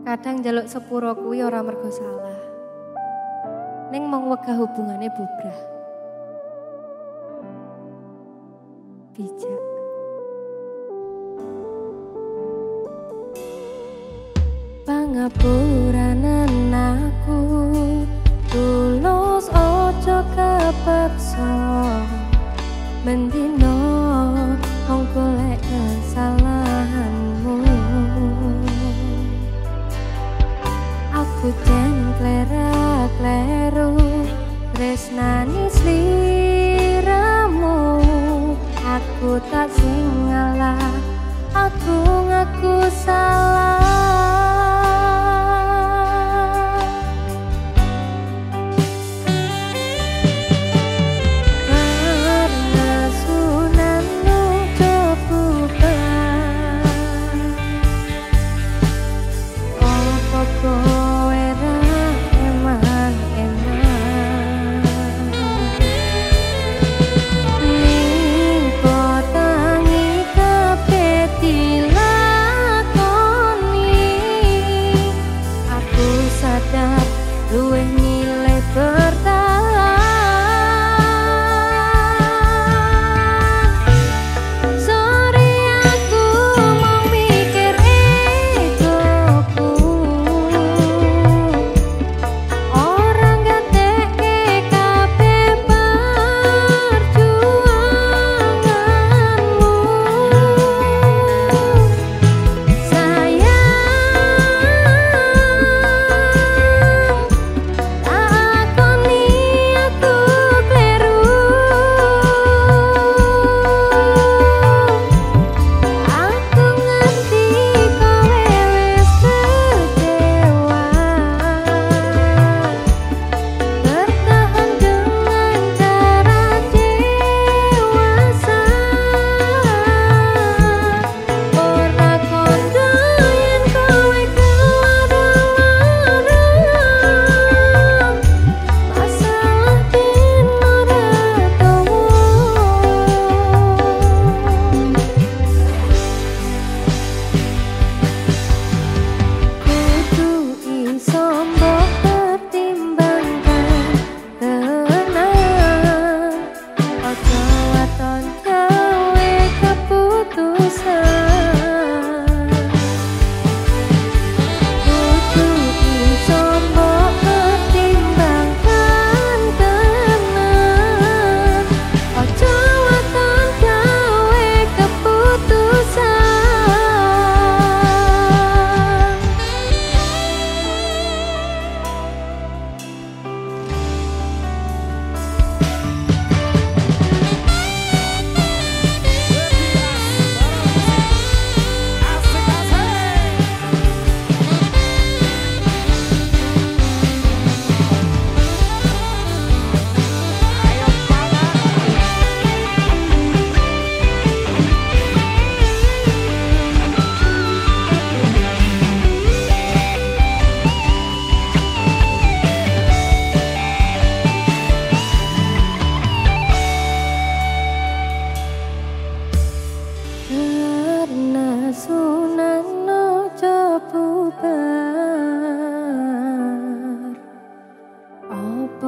Kadang jaluk sepuro kuwi ora mergo salah. Ning mong wegah hubungane bubrah. Bijak. Pangapuranan aku tulus ojo kepeksa sing ngalah aku ngaku salah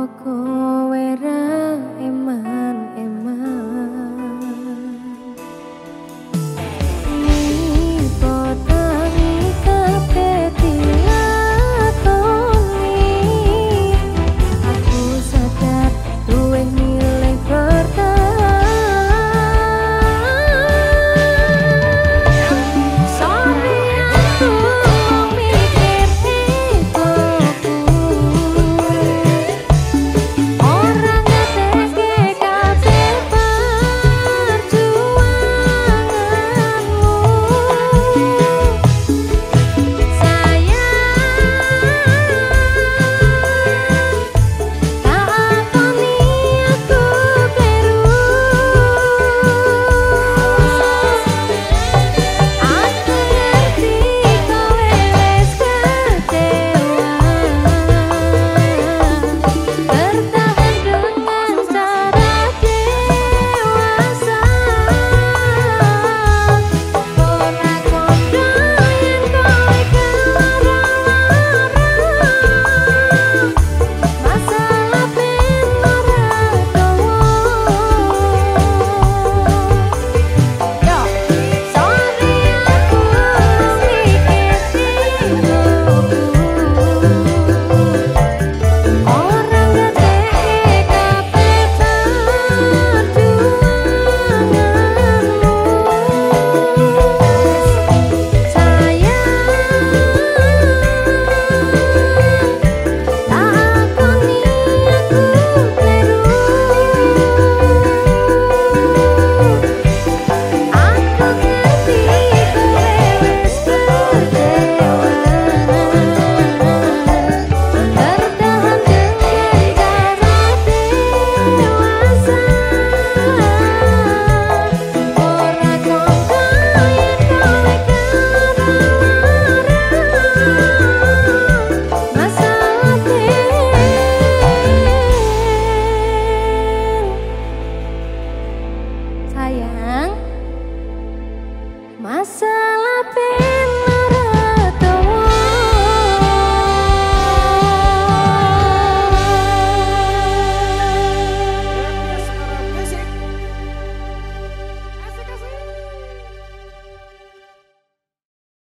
ako